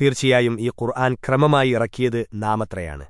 തീർച്ചയായും ഈ ഖുർആൻ ക്രമമായി ഇറക്കിയത് നാമത്രയാണ്.